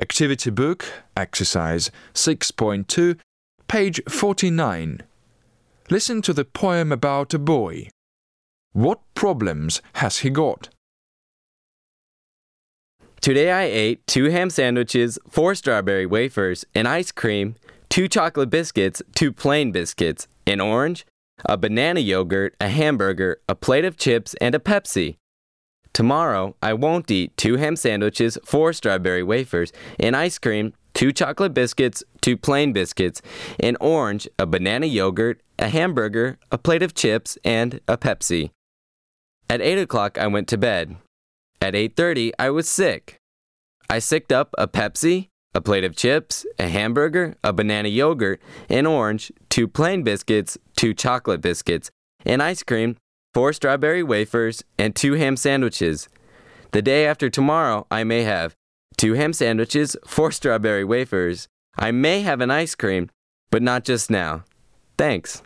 Activity Book, Exercise 6.2, page 49. Listen to the poem about a boy. What problems has he got? Today I ate two ham sandwiches, four strawberry wafers, an ice cream, two chocolate biscuits, two plain biscuits, an orange, a banana yogurt, a hamburger, a plate of chips, and a Pepsi. Tomorrow I won't eat two ham sandwiches, four strawberry wafers, an ice cream, two chocolate biscuits, two plain biscuits, an orange, a banana yogurt, a hamburger, a plate of chips, and a Pepsi. At 8 o'clock I went to bed. At 8:30 I was sick. I sicked up a Pepsi, a plate of chips, a hamburger, a banana yogurt, an orange, two plain biscuits, two chocolate biscuits, an ice cream, four strawberry wafers, and two ham sandwiches. The day after tomorrow I may have two ham sandwiches, four strawberry wafers. I may have an ice cream, but not just now. Thanks.